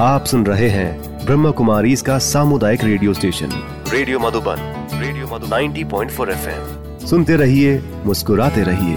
आप सुन रहे हैं ब्रह्म कुमारी इसका सामुदायिक radio station. Radio Madhuban radio Madhuban 90.4 FM. सुनते रहिए, मुस्कुराते रहिए।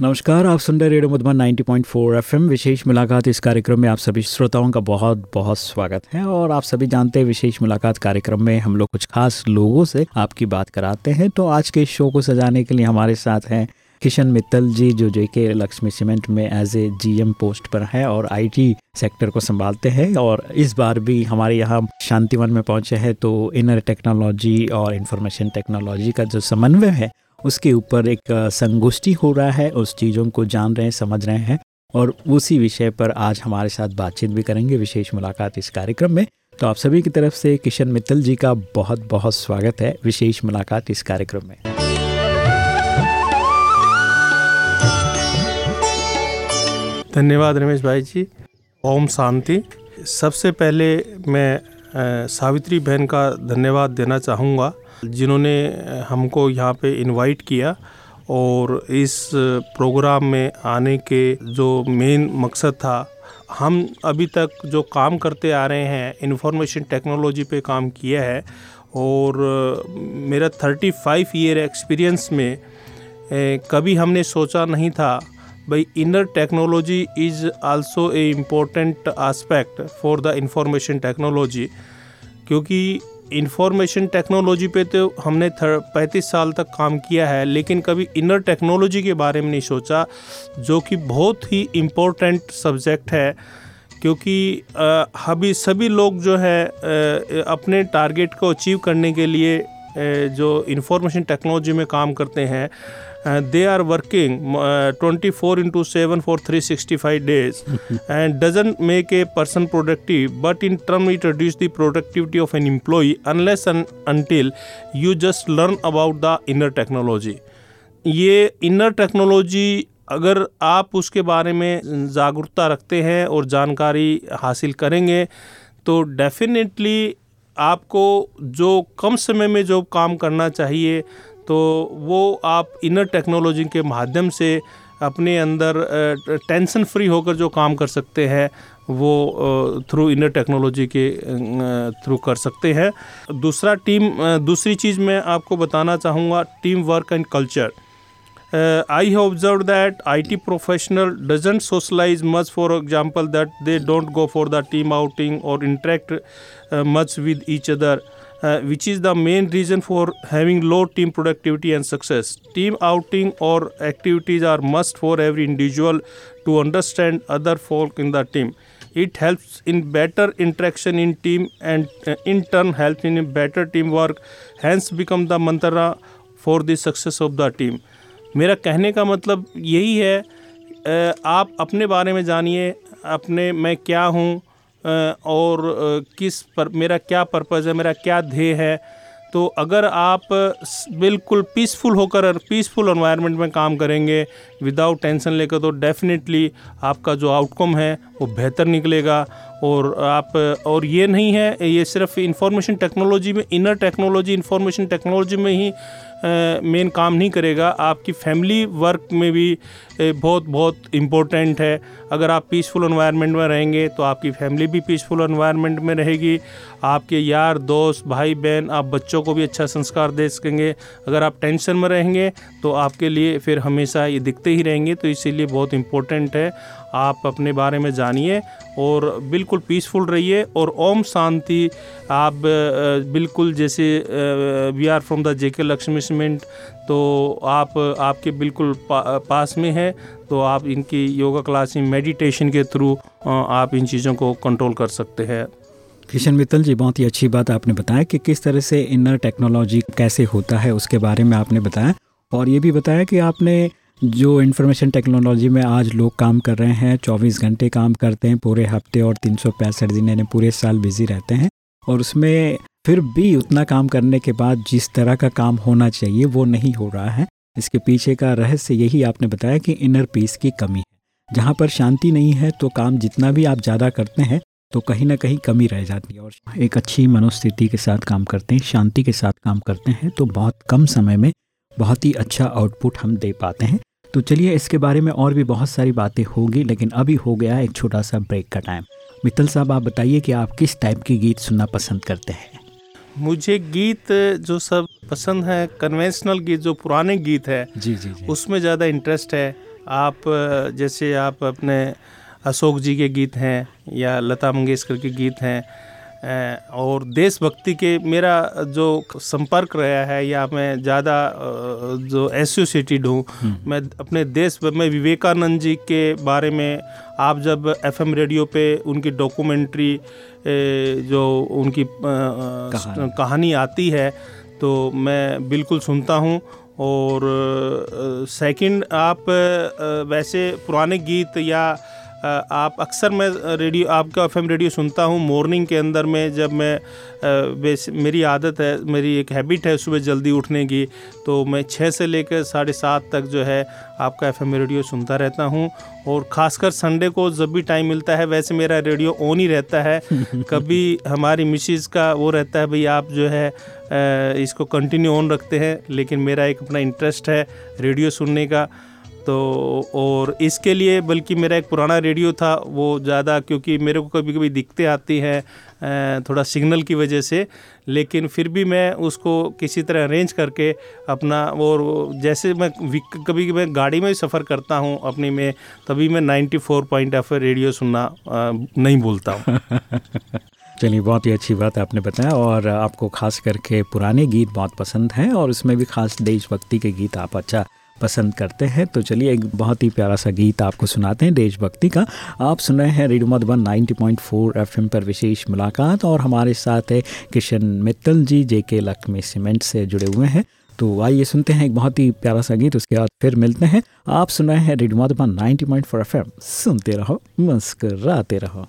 नमस्कार, आप सुन रहे रेडियो मधुबन 90.4 एफएम। विशेष मुलाकात इस कार्यक्रम में आप सभी श्रोताओं का बहुत बहुत स्वागत है और आप सभी जानते हैं विशेष मुलाकात कार्यक्रम में हम लोग कुछ खास लोगों से आपकी बात कराते हैं। तो आज के शो को सजाने के लिए हमारे साथ हैं किशन मित्तल जी, जो जे के लक्ष्मी सीमेंट में एज ए जीएम पोस्ट पर है और आईटी सेक्टर को संभालते हैं और इस बार भी हमारे यहाँ शांतिवन में पहुँचे हैं तो इनर टेक्नोलॉजी और इंफॉर्मेशन टेक्नोलॉजी का जो समन्वय है, उसके ऊपर एक संगोष्ठी हो रहा है, उस चीज़ों को जान रहे हैं, समझ रहे हैं और उसी विषय पर आज हमारे साथ बातचीत भी करेंगे, विशेष मुलाकात इस कार्यक्रम में। तो आप सभी की तरफ़ से किशन मित्तल जी का बहुत बहुत स्वागत है, विशेष मुलाकात इस कार्यक्रम में। धन्यवाद रमेश भाई जी। ओम शांति। सबसे पहले मैं सावित्री बहन का धन्यवाद देना चाहूँगा, जिन्होंने हमको यहाँ पे इनवाइट किया और इस प्रोग्राम में आने के जो मेन मकसद था, हम अभी तक जो काम करते आ रहे हैं इंफॉर्मेशन टेक्नोलॉजी पे काम किया है और मेरा 35 ईयर एक्सपीरियंस में कभी हमने सोचा नहीं था भाई inner technology is also a important aspect for the information technology क्योंकि इंफॉर्मेशन टेक्नोलॉजी पे तो हमने पैंतीस साल तक काम किया है, लेकिन कभी इनर टेक्नोलॉजी के बारे में नहीं सोचा, जो कि बहुत ही इम्पोर्टेंट सब्जेक्ट है, क्योंकि अभी सभी लोग जो है अपने टारगेट को अचीव करने के लिए जो इंफॉर्मेशन टेक्नोलॉजी में काम करते हैं they are working twenty four into seven for three sixty five days and doesn't make a person productive but in term it reduce the productivity of an employee unless until you just learn about the inner technology ये inner technology अगर आप उसके बारे में जागरूकता रखते हैं और जानकारी हासिल करेंगे तो डेफिनेटली आपको जो कम समय में जो काम करना चाहिए तो वो आप इनर टेक्नोलॉजी के माध्यम से अपने अंदर टेंशन फ्री होकर जो काम कर सकते हैं, वो थ्रू इनर टेक्नोलॉजी के थ्रू कर सकते हैं। दूसरा टीम दूसरी चीज़ मैं आपको बताना चाहूँगा team work and culture I have observe that I T professional doesn't socialize much for example that they don't go for the team outing और interact much with each other uh, which is the main reason for having low team productivity and success. Team outing or activities are must for every individual to understand other folk in the team. It helps in better interaction in team and uh, in turn helps in better teamwork. Hence become the mantra for the success of the team. मेरा कहने का मतलब यही है आप अपने बारे में जानिए अपने मैं क्या हूँ और किस पर, मेरा क्या पर्पज़ है, मेरा क्या ध्येय है? तो अगर आप बिल्कुल पीसफुल होकर पीसफुल एनवायरनमेंट में काम करेंगे विदाउट टेंशन लेकर तो डेफिनेटली आपका जो आउटकम है वो बेहतर निकलेगा और आप, और ये नहीं है, ये सिर्फ़ इंफॉर्मेशन टेक्नोलॉजी में इनर टेक्नोलॉजी इंफॉर्मेशन टेक्नोलॉजी में ही मेन काम नहीं करेगा। आपकी फैमिली वर्क में भी बहुत बहुत इम्पोर्टेंट है। अगर आप पीसफुल इन्वायरमेंट में रहेंगे तो आपकी फैमिली भी पीसफुल इन्वायरमेंट में रहेगी। आपके यार, दोस्त, भाई, बहन, आप बच्चों को भी अच्छा संस्कार दे सकेंगे। अगर आप टेंशन में रहेंगे तो आपके लिए फिर हमेशा ये दिखते ही रहेंगे तो इसीलिए बहुत इम्पोर्टेंट है। आप अपने बारे में जानिए और बिल्कुल पीसफुल रहिए और ओम शांति। आप बिल्कुल जैसे we are from the JK Lakshmi cement तो आप आपके बिल्कुल पा, पास में है तो आप इनकी योगा क्लास मेडिटेशन के थ्रू आप इन चीज़ों को कंट्रोल कर सकते हैं। किशन मित्तल जी बहुत ही अच्छी बात आपने बताया कि किस तरह से इनर टेक्नोलॉजी कैसे होता है उसके बारे में आपने बताया। और ये भी बताया कि आपने जो इन्फॉर्मेशन टेक्नोलॉजी में आज लोग काम कर रहे हैं 24 घंटे काम करते हैं, पूरे हफ़्ते और तीन सौ पैंसठ दिन यानी पूरे साल बिज़ी रहते हैं और उसमें फिर भी उतना काम करने के बाद जिस तरह का काम होना चाहिए, वो नहीं हो रहा है। इसके पीछे का रहस्य यही आपने बताया कि इनर पीस की कमी है। जहाँ पर शांति नहीं है तो काम जितना भी आप ज़्यादा करते हैं तो कहीं ना कहीं कमी रह जाती है। और एक अच्छी मनोस्थिति के साथ काम करते हैं, शांति के साथ काम करते हैं तो बहुत कम समय में बहुत ही अच्छा आउटपुट हम दे पाते हैं। तो चलिए इसके बारे में और भी बहुत सारी बातें होगी लेकिन अभी हो गया एक छोटा सा ब्रेक का टाइम मित्तल साहब आप बताइए कि आप किस टाइप के गीत सुनना पसंद करते हैं? मुझे गीत जो सब पसंद है कन्वेंशनल गीत जो पुराने गीत है जी जी, जी। उसमें ज़्यादा इंटरेस्ट है। आप जैसे आप अपने अशोक जी के गीत हैं या लता मंगेशकर के गीत हैं और देशभक्ति के मेरा जो संपर्क रहा है या मैं ज़्यादा जो एसोसिएटेड हूँ हम्म। मैं अपने देश में विवेकानंद जी के बारे में आप जब एफएम रेडियो पे उनकी डॉक्यूमेंट्री जो उनकी कहानी।, कहानी आती है तो मैं बिल्कुल सुनता हूँ और सेकंड आप वैसे पुराने गीत या आप अक्सर मैं रेडियो आपका एफएम रेडियो सुनता हूँ मॉर्निंग के अंदर में जब मैं मेरी आदत है मेरी एक हैबिट है सुबह जल्दी उठने की तो मैं छः से लेकर साढ़े सात तक जो है आपका एफ़ रेडियो सुनता रहता हूँ और ख़ासकर संडे को जब भी टाइम मिलता है वैसे मेरा रेडियो ऑन ही रहता है। कभी हमारी मिसिज़ का वो रहता है भाई आप जो है इसको कंटिन्यू ऑन रखते हैं लेकिन मेरा एक अपना इंटरेस्ट है रेडियो सुनने का। तो और इसके लिए बल्कि मेरा एक पुराना रेडियो था, वो ज़्यादा क्योंकि मेरे को कभी कभी दिक्कतें आती हैं थोड़ा सिग्नल की वजह से, लेकिन फिर भी मैं उसको किसी तरह अरेंज करके अपना, और जैसे मैं कभी मैं गाड़ी में सफ़र करता हूँ अपनी में, तभी मैं 94 फोर पॉइंट एफ़ रेडियो सुनना नहीं भूलता हूँ। चलिए, बहुत ही अच्छी बात आपने बताया, और आपको खास करके पुराने गीत बहुत पसंद हैं, और उसमें भी खास देशभक्ति के गीत आप अच्छा पसंद करते हैं। तो चलिए एक बहुत ही प्यारा सा गीत आपको सुनाते हैं देशभक्ति का। आप सुन रहे हैं रेडियो मधुबन 90.4 एफएम पर विशेष मुलाकात और हमारे साथ है किशन मित्तल जी जे के लक्ष्मी सीमेंट से जुड़े हुए हैं। तो आइए सुनते हैं एक बहुत ही प्यारा सा गीत, उसके बाद फिर मिलते हैं। आप सुन रहे हैं रेडियो मधुबन 90.4 एफएम। सुनते रहो, मुस्कराते रहो।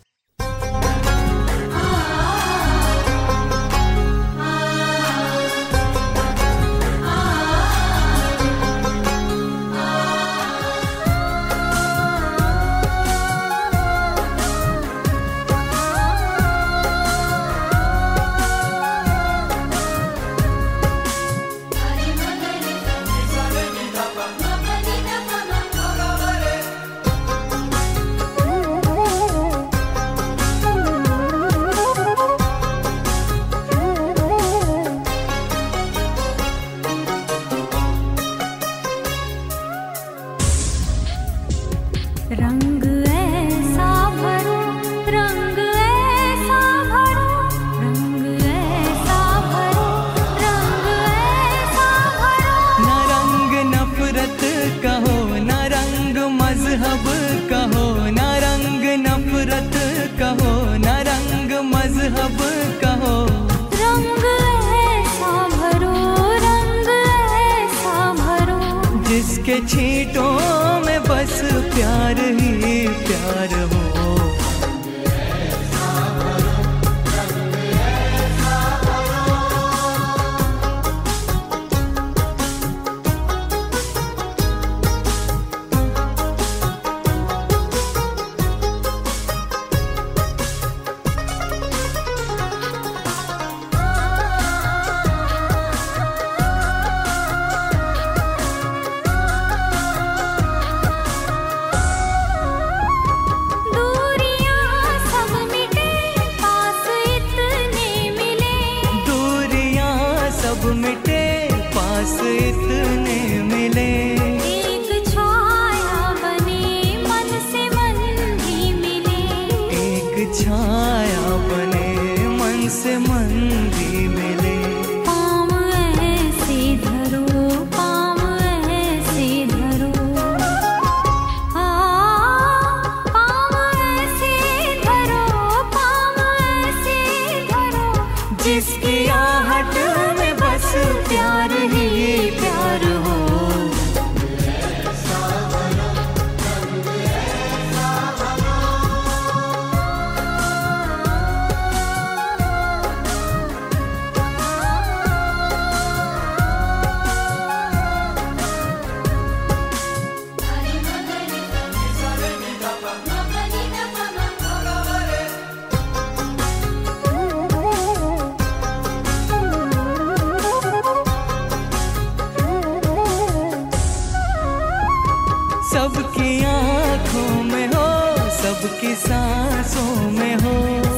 सबकी सांसों में हो।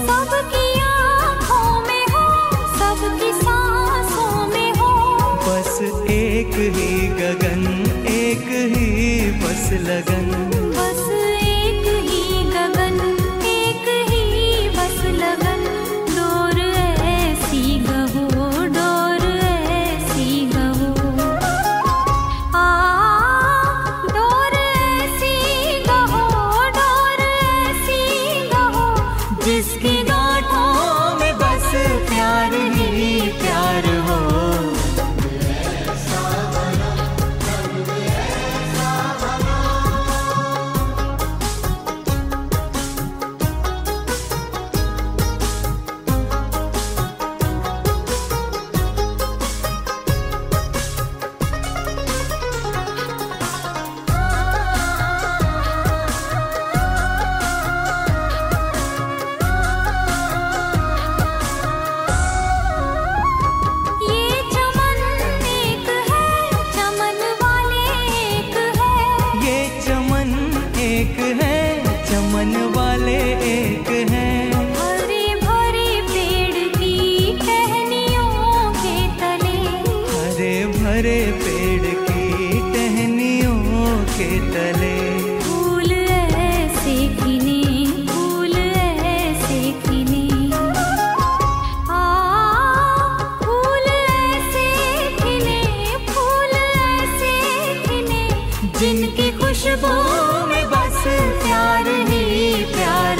सबकी आँखों में हो सबकी सांसों में हो। बस एक ही गगन एक ही बस लगन। बस जिनकी खुशबू में बस प्यार ही प्यार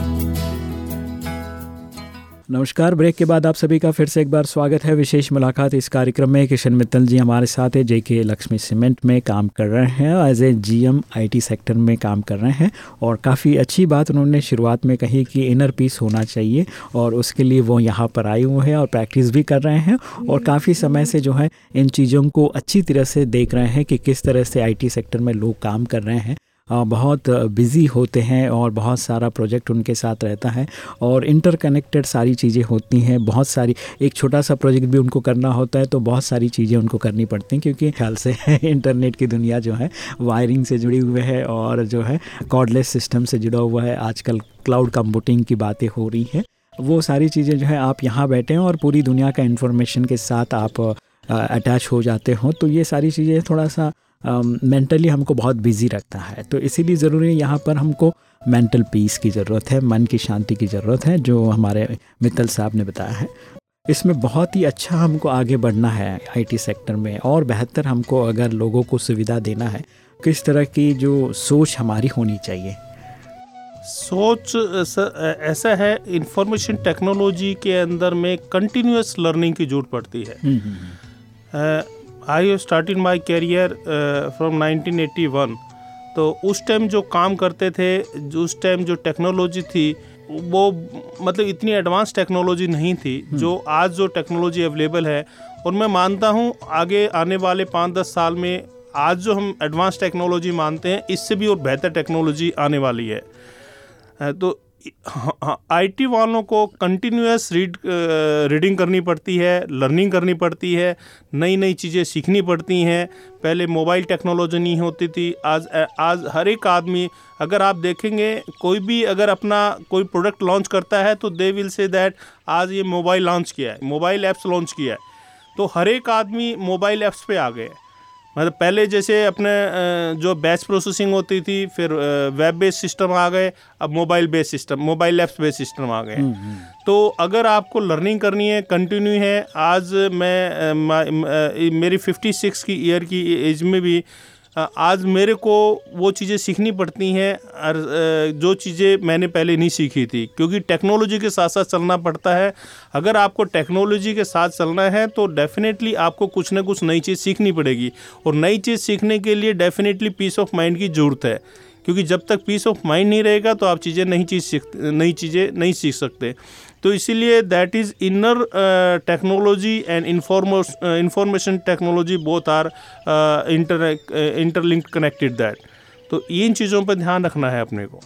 नमस्कार। ब्रेक के बाद आप सभी का फिर से एक बार स्वागत है। विशेष मुलाकात इस कार्यक्रम में। किशन मित्तल जी हमारे साथ है, जेके लक्ष्मी सीमेंट में काम कर रहे हैं। As a GM IT sector में काम कर रहे हैं। और काफ़ी अच्छी बात उन्होंने शुरुआत में कही कि इनर पीस होना चाहिए और उसके लिए वो यहाँ पर आए हुए हैं और प्रैक्टिस भी कर रहे हैं। और काफ़ी समय से जो है इन चीज़ों को अच्छी तरह से देख रहे हैं कि किस तरह से आईटी सेक्टर में लोग काम कर रहे हैं। बहुत बिज़ी होते हैं और बहुत सारा प्रोजेक्ट उनके साथ रहता है और इंटरकनेक्टेड सारी चीज़ें होती हैं, बहुत सारी, एक छोटा सा प्रोजेक्ट भी उनको करना होता है तो बहुत सारी चीज़ें उनको करनी पड़ती हैं क्योंकि ख्याल से इंटरनेट की दुनिया जो है वायरिंग से जुड़ी हुई है और जो है कॉर्डलेस सिस्टम से जुड़ा हुआ है, आजकल क्लाउड कंप्यूटिंग की बातें हो रही हैं। वो सारी चीज़ें जो है आप यहाँ बैठे हैं और पूरी दुनिया का इन्फॉर्मेशन के साथ आप अटैच हो जाते हो तो ये सारी चीज़ें थोड़ा सा मेंटली हमको बहुत बिज़ी रखता है। तो इसीलिए ज़रूरी है यहाँ पर हमको मेंटल पीस की ज़रूरत है मन की शांति की ज़रूरत है जो हमारे मित्तल साहब ने बताया है। इसमें बहुत ही अच्छा हमको आगे बढ़ना है आईटी सेक्टर में और बेहतर हमको अगर लोगों को सुविधा देना है किस तरह की जो सोच हमारी होनी चाहिए। सोच ऐसा- ऐसा है इंफॉर्मेशन टेक्नोलॉजी के अंदर में कंटिन्यूस लर्निंग की ज़रूरत पड़ती है। I have started my career from 1981 तो उस टाइम जो काम करते थे जो उस टाइम जो टेक्नोलॉजी थी वो मतलब इतनी एडवांस टेक्नोलॉजी नहीं थी जो आज जो टेक्नोलॉजी अवेलेबल है और मैं मानता हूँ आगे आने वाले पाँच दस साल में आज जो हम एडवांस टेक्नोलॉजी मानते हैं इससे भी और बेहतर टेक्नोलॉजी आने वाली है, तो आईटी वालों को कंटिन्यूस रीड रीडिंग करनी पड़ती है लर्निंग करनी पड़ती है नई नई चीज़ें सीखनी पड़ती हैं। पहले मोबाइल टेक्नोलॉजी नहीं होती थी, आज आज हर एक आदमी, अगर आप देखेंगे, कोई भी अगर अपना कोई प्रोडक्ट लॉन्च करता है तो दे विल से दैट आज ये मोबाइल लॉन्च किया है मोबाइल ऐप्स लॉन्च किया है। तो हर एक आदमी मोबाइल ऐप्स पे आ गए मतलब पहले जैसे अपने जो बैच प्रोसेसिंग होती थी फिर वेब बेस्ड सिस्टम आ गए अब mobile based system mobile apps based system आ गए तो अगर आपको लर्निंग करनी है कंटिन्यू है आज मैं मेरी फिफ्टी सिक्स मेरी 56 की ईयर की एज में भी आज मेरे को वो चीज़ें सीखनी पड़ती हैं और जो चीज़ें मैंने पहले नहीं सीखी थी, क्योंकि टेक्नोलॉजी के साथ साथ चलना पड़ता है। अगर आपको टेक्नोलॉजी के साथ चलना है तो डेफिनेटली आपको कुछ ना कुछ नई चीज़ सीखनी पड़ेगी। और नई चीज़ सीखने के लिए डेफिनेटली पीस ऑफ़ माइंड की ज़रूरत है, क्योंकि जब तक पीस ऑफ़ माइंड नहीं रहेगा तो आप चीज़ें नई चीज़ सीख, नई चीज़ें नहीं सीख सकते। तो इसीलिए that is inner technology and information technology both are inter interlink connected that तो इन चीज़ों पर ध्यान रखना है अपने को।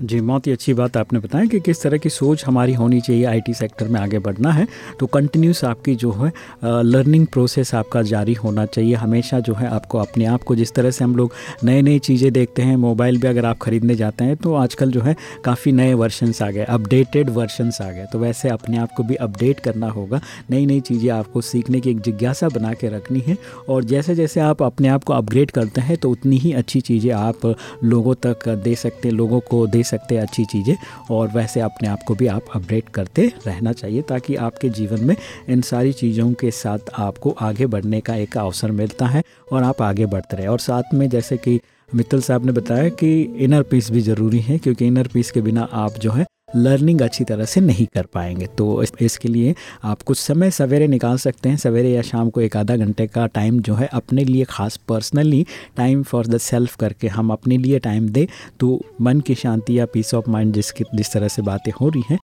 जी, बहुत ही अच्छी बात आपने बताया कि किस तरह की सोच हमारी होनी चाहिए आईटी सेक्टर में आगे बढ़ना है। तो कंटिन्यूस आपकी जो है लर्निंग प्रोसेस आपका जारी होना चाहिए। हमेशा जो है आपको अपने आप को जिस तरह से हम लोग नए नई चीज़ें देखते हैं, मोबाइल भी अगर आप ख़रीदने जाते हैं तो आजकल जो है काफ़ी नए वर्जन्स आ गए अपडेटेड वर्जन्स आ गए। तो वैसे अपने आप को भी अपडेट करना होगा। नई नई चीज़ें आपको सीखने की एक जिज्ञासा बना के रखनी है और जैसे जैसे आप अपने आप को अपग्रेड करते हैं तो उतनी ही अच्छी चीज़ें आप लोगों तक दे सकते हैं, लोगों को दे सकते हैं अच्छी चीज़ें, और वैसे अपने आप को भी आप अपडेट करते रहना चाहिए ताकि आपके जीवन में इन सारी चीज़ों के साथ आपको आगे बढ़ने का एक अवसर मिलता है और आप आगे बढ़ते रहे। और साथ में जैसे कि मित्तल साहब ने बताया कि इनर पीस भी ज़रूरी है, क्योंकि इनर पीस के बिना आप जो है लर्निंग अच्छी तरह से नहीं कर पाएँगे। तो इस- इसके लिए आप कुछ समय सवेरे निकाल सकते हैं। सवेरे या शाम को एक आधा घंटे का टाइम जो है अपने लिए ख़ास personally time for the self करके हम अपने लिए टाइम दें। तो मन की शांति या पीस ऑफ़ माइंड जिसकी जिस तरह से बातें हो रही हैं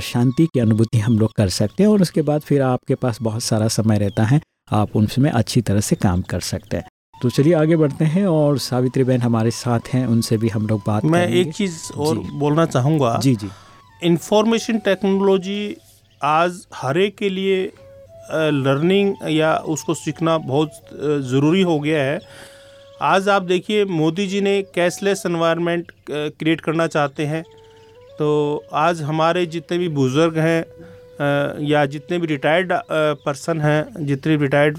शांति की अनुभूति हम लोग कर सकते हैं और उसके बाद फिर आपके पास बहुत सारा समय रहता है। आप उनमें अच्छी तरह से काम कर सकते हैं। तो चलिए आगे बढ़ते हैं और सावित्री बहन हमारे साथ हैं उनसे भी हम लोग बात मैं। एक चीज़ और बोलना चाहूँगा। जी जी। इंफॉर्मेशन टेक्नोलॉजी आज हर एक के लिए लर्निंग या उसको सीखना बहुत ज़रूरी हो गया है। आज आप देखिए मोदी जी ने कैशलेस एनवायरनमेंट क्रिएट करना चाहते हैं। तो आज हमारे जितने भी बुज़ुर्ग हैं या जितने भी रिटायर्ड पर्सन हैं जितने रिटायर्ड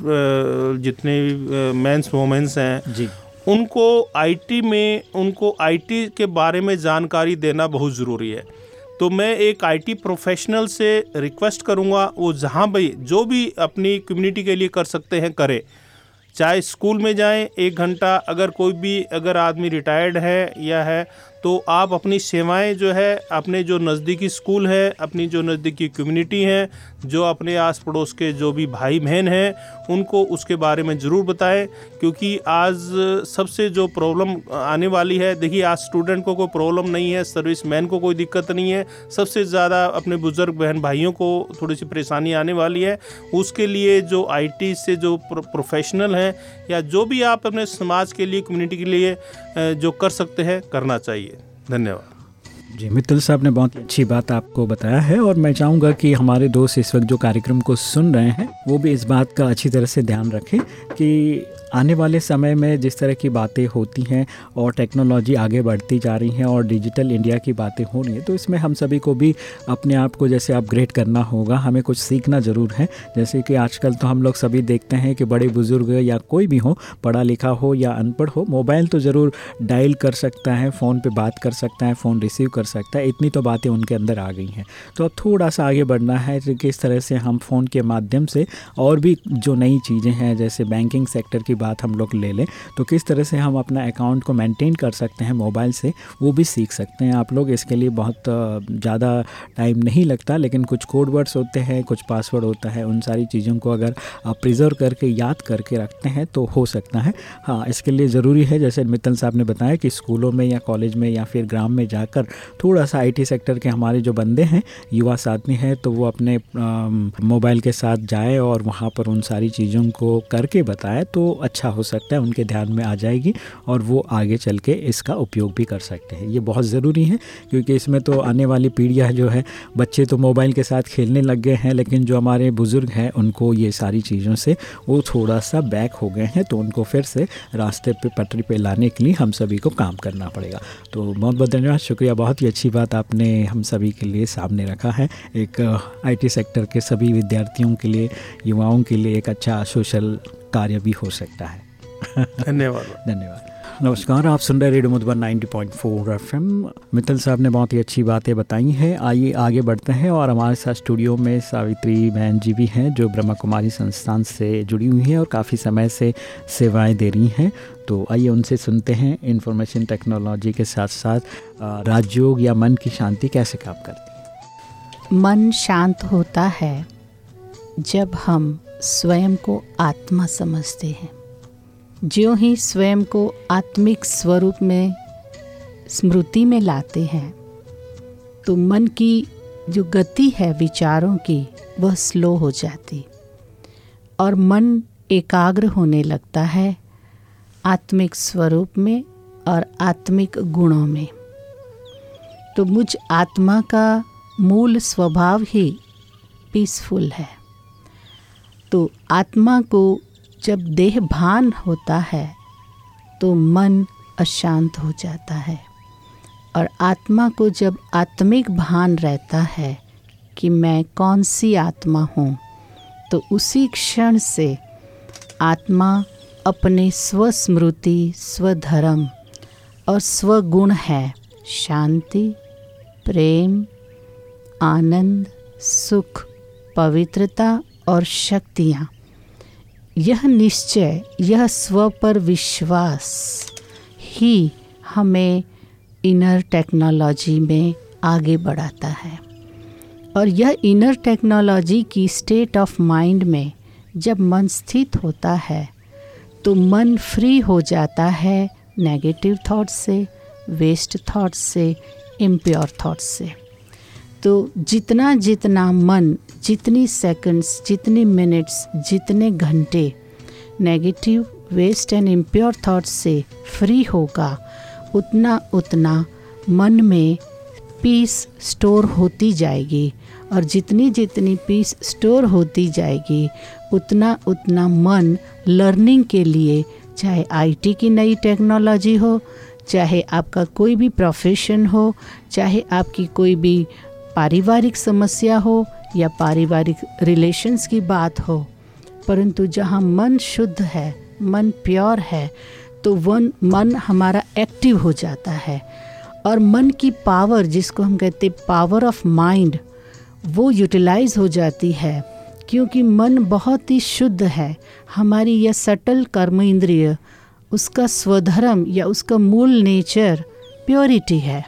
जितने भी मेंस वोमेंस हैं जी। उनको आईटी में उनको आईटी के बारे में जानकारी देना बहुत ज़रूरी है। तो मैं एक आईटी प्रोफेशनल से रिक्वेस्ट करूँगा, वो जहाँ भी, जो भी अपनी कम्युनिटी के लिए कर सकते हैं, करें। चाहे स्कूल में जाएँ, एक घंटा, अगर कोई भी, अगर आदमी रिटायर्ड है या है तो आप अपनी सेवाएँ जो है, अपने जो नज़दीकी स्कूल है, अपनी जो नज़दीकी कम्युनिटी है, जो अपने आस पड़ोस के जो भी भाई बहन हैं, उनको उसके बारे में ज़रूर बताएँ, क्योंकि आज सबसे जो प्रॉब्लम आने वाली है, देखिए आज स्टूडेंट को कोई प्रॉब्लम नहीं है सर्विस मैन को कोई दिक्कत नहीं है, सबसे ज़्यादा अपने बुज़ुर्ग बहन भाइयों को थोड़ी सी परेशानी आने वाली है, उसके लिए जो आईटी से जो प्रोफेशनल हैं, या जो भी आप अपने समाज के लिए कम्युनिटी के लिए जो कर सकते हैं, करना चाहिए। धन्यवाद। जी, मित्तल साहब ने बहुत अच्छी बात आपको बताया है और मैं चाहूँगा कि हमारे दोस्त इस वक्त जो कार्यक्रम को सुन रहे हैं, वो भी इस बात का अच्छी तरह से ध्यान रखें कि आने वाले समय में जिस तरह की बातें होती हैं और टेक्नोलॉजी आगे बढ़ती जा रही हैं और डिजिटल इंडिया की बातें हो रही हैं तो इसमें हम सभी को भी अपने आप को जैसे अपग्रेड करना होगा। हमें कुछ सीखना ज़रूर है। जैसे कि आजकल तो हम लोग सभी देखते हैं कि बड़े बुज़ुर्ग या कोई भी हो, पढ़ा लिखा हो या अनपढ़ हो, मोबाइल तो ज़रूर डायल कर सकता है, फ़ोन पर बात कर सकता है, फ़ोन रिसीव कर सकता है, इतनी तो बातें उनके अंदर आ गई हैं। तो अब थोड़ा सा आगे बढ़ना है किस तरह से हम फ़ोन के माध्यम से और भी जो नई चीज़ें हैं, जैसे बैंकिंग सेक्टर की बात हम लोग ले लें तो किस तरह से हम अपना अकाउंट को मेंटेन कर सकते हैं मोबाइल से, वो भी सीख सकते हैं आप लोग। इसके लिए बहुत ज़्यादा टाइम नहीं लगता, लेकिन कुछ कोड वर्ड्स होते हैं, कुछ पासवर्ड होता है, उन सारी चीज़ों को अगर आप प्रिजर्व करके, याद करके रखते हैं तो हो सकता है। हाँ इसके लिए ज़रूरी है, जैसे मित्तल साहब ने बताया कि स्कूलों में या कॉलेज में या फिर ग्राम में जाकर थोड़ा सा आईटी सेक्टर के हमारे जो बंदे हैं, युवा साथी हैं तो वो अपने मोबाइल के साथ जाए और वहाँ पर उन सारी चीज़ों को करके बताए तो अच्छा हो सकता है, उनके ध्यान में आ जाएगी और वो आगे चल के इसका उपयोग भी कर सकते हैं। ये बहुत ज़रूरी है, क्योंकि इसमें तो आने वाली पीढ़ियाँ जो है, बच्चे तो मोबाइल के साथ खेलने लग गए हैं, लेकिन जो हमारे बुज़ुर्ग हैं, उनको ये सारी चीज़ों से वो थोड़ा सा बैक हो गए हैं तो उनको फिर से रास्ते पे, पटरी पे लाने के लिए हम सभी को काम करना पड़ेगा। तो बहुत बहुत धन्यवाद, शुक्रिया, बहुत ही अच्छी बात आपने हम सभी के लिए सामने रखा है। एक, आईटी सेक्टर के सभी विद्यार्थियों के लिए, युवाओं के लिए एक अच्छा सोशल कार्य भी हो सकता है। धन्यवाद। धन्यवाद। नमस्कार आप सुन रहे रेडियो मधुबन 90.4 एफएम। मित्तल साहब ने बहुत ही अच्छी बातें बताई हैं। आइए आगे बढ़ते हैं और हमारे साथ स्टूडियो में सावित्री बहन जी भी हैं जो ब्रह्मा कुमारी संस्थान से जुड़ी हुई हैं और काफ़ी समय से सेवाएँ दे रही हैं। तो आइए उनसे सुनते हैं इन्फॉर्मेशन टेक्नोलॉजी के साथ साथ राजयोग या मन की शांति कैसे काम करती है? मन शांत होता है जब हम स्वयं को आत्मा समझते हैं। ज्यों ही स्वयं को आत्मिक स्वरूप में, स्मृति में लाते हैं तो मन की जो गति है विचारों की, वह स्लो हो जाती। और मन एकाग्र होने लगता है आत्मिक स्वरूप में और आत्मिक गुणों में। तो मुझ आत्मा का मूल स्वभाव ही पीसफुल है। तो आत्मा को जब देह भान होता है तो मन अशांत हो जाता है। और आत्मा को जब आत्मिक भान रहता है कि मैं कौन सी आत्मा हूँ तो उसी क्षण से आत्मा अपने स्वस्मृति, स्वधर्म और स्वगुण है। शांति, प्रेम, आनंद, सुख, पवित्रता और शक्तियाँ। यह निश्चय, यह स्व पर विश्वास ही हमें इनर टेक्नोलॉजी में आगे बढ़ाता है। और यह इनर टेक्नोलॉजी की स्टेट ऑफ़ माइंड में जब मन स्थित होता है तो मन फ्री हो जाता है नेगेटिव थॉट्स से वेस्ट थॉट्स से इम्प्योर थॉट्स से। तो जितना जितना मन जितनी सेकंड्स जितनी मिनट्स जितने घंटे। Negative waste and impure thoughts से फ्री होगा। उतना उतना मन में पीस स्टोर होती जाएगी। और जितनी जितनी पीस स्टोर होती जाएगी, उतना उतना मन लर्निंग के लिए, चाहे आईटी की नई टेक्नोलॉजी हो, चाहे आपका कोई भी प्रोफेशन हो, चाहे आपकी कोई भी पारिवारिक समस्या हो या पारिवारिक रिलेशंस की बात हो, परंतु जहाँ मन शुद्ध है, मन प्योर है तो वन मन हमारा एक्टिव हो जाता है। और मन की पावर जिसको हम कहते हैं पावर ऑफ़ माइंड वो यूटिलाइज हो जाती है, क्योंकि मन बहुत ही शुद्ध है। हमारी यह सटल कर्म इंद्रिय, उसका स्वधर्म या उसका मूल नेचर प्योरिटी है।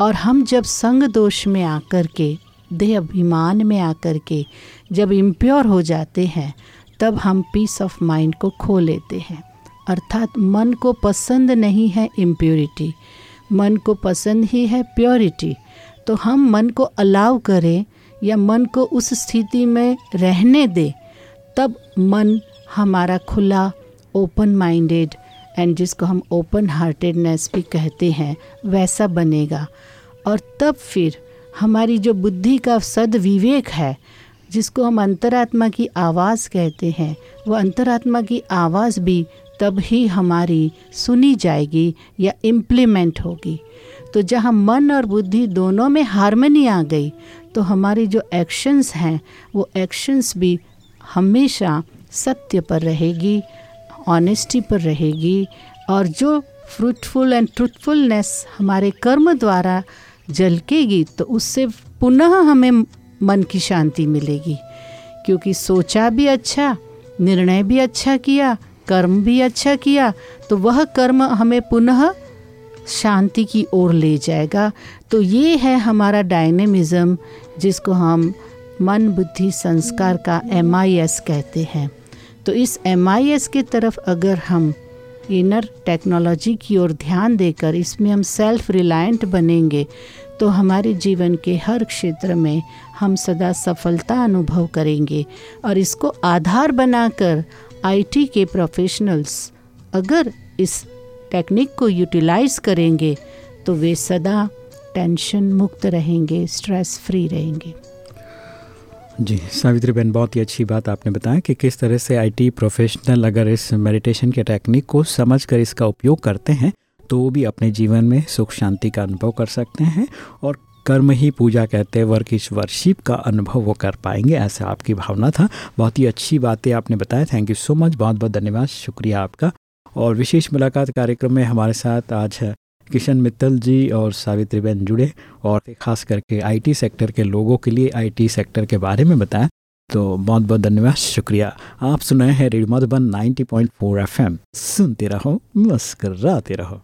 और हम जब संग दोष में आकर के देह अभिमान में आकर के जब इम्प्योर हो जाते हैं, तब हम पीस ऑफ़ माइंड को खो लेते हैं। अर्थात मन को पसंद नहीं है इम्प्योरिटी मन को पसंद ही है प्योरिटी तो हम मन को अलाउ करें या मन को उस स्थिति में रहने दें, तब मन हमारा खुला ओपन माइंडेड एंड जिसको हम ओपन हार्टेडनेस भी कहते हैं, वैसा बनेगा। और तब फिर हमारी जो बुद्धि का सदविवेक है, जिसको हम अंतरात्मा की आवाज़ कहते हैं, वो अंतरात्मा की आवाज़ भी तब ही हमारी सुनी जाएगी या इम्प्लीमेंट होगी। तो जहाँ मन और बुद्धि दोनों में हारमनी आ गई तो हमारी जो एक्शंस हैं, वो एक्शंस भी हमेशा सत्य पर रहेगी ऑनेस्टी पर रहेगी, और जो फ्रूटफुल एंड ट्रुथफुलनेस हमारे कर्म द्वारा झलकेगी तो उससे पुनः हमें मन की शांति मिलेगी। क्योंकि सोचा भी अच्छा निर्णय भी अच्छा किया, कर्म भी अच्छा किया तो वह कर्म हमें पुनः शांति की ओर ले जाएगा। तो ये है हमारा डायनेमिज़म, जिसको हम मन, बुद्धि, संस्कार का एमआईएस कहते हैं। तो इस एम के तरफ़ अगर हम इनर टेक्नोलॉजी की ओर ध्यान देकर इसमें हम सेल्फ रिलायंट बनेंगे तो हमारे जीवन के हर क्षेत्र में हम सदा सफलता अनुभव करेंगे। और इसको आधार बनाकर आईटी के प्रोफेशनल्स अगर इस टेक्निक को यूटिलाइज करेंगे तो वे सदा टेंशन मुक्त रहेंगे स्ट्रेस फ्री रहेंगे। जी, सावित्री बहन, बहुत ही अच्छी बात आपने बताया कि किस तरह से आईटी प्रोफेशनल अगर इस मेडिटेशन के टेक्निक को समझकर इसका उपयोग करते हैं तो वो भी अपने जीवन में सुख शांति का अनुभव कर सकते हैं और कर्म ही पूजा कहते हैं वर्क इज़ वर्शिप का अनुभव वो कर पाएँगे, ऐसा आपकी भावना था। बहुत ही अच्छी बातें आपने बताया थैंक यू सो मच बहुत बहुत धन्यवाद, शुक्रिया आपका। और विशेष मुलाकात कार्यक्रम में हमारे साथ आज किशन मित्तल जी और सावित्री बहन जुड़े और खास करके आईटी सेक्टर के लोगों के लिए आईटी सेक्टर के बारे में बताएँ तो बहुत बहुत धन्यवाद, शुक्रिया। आप सुनाए हैं रेडियो मधुबन 90.4 एफएम। सुनते रहो, मुस्कराते रहो।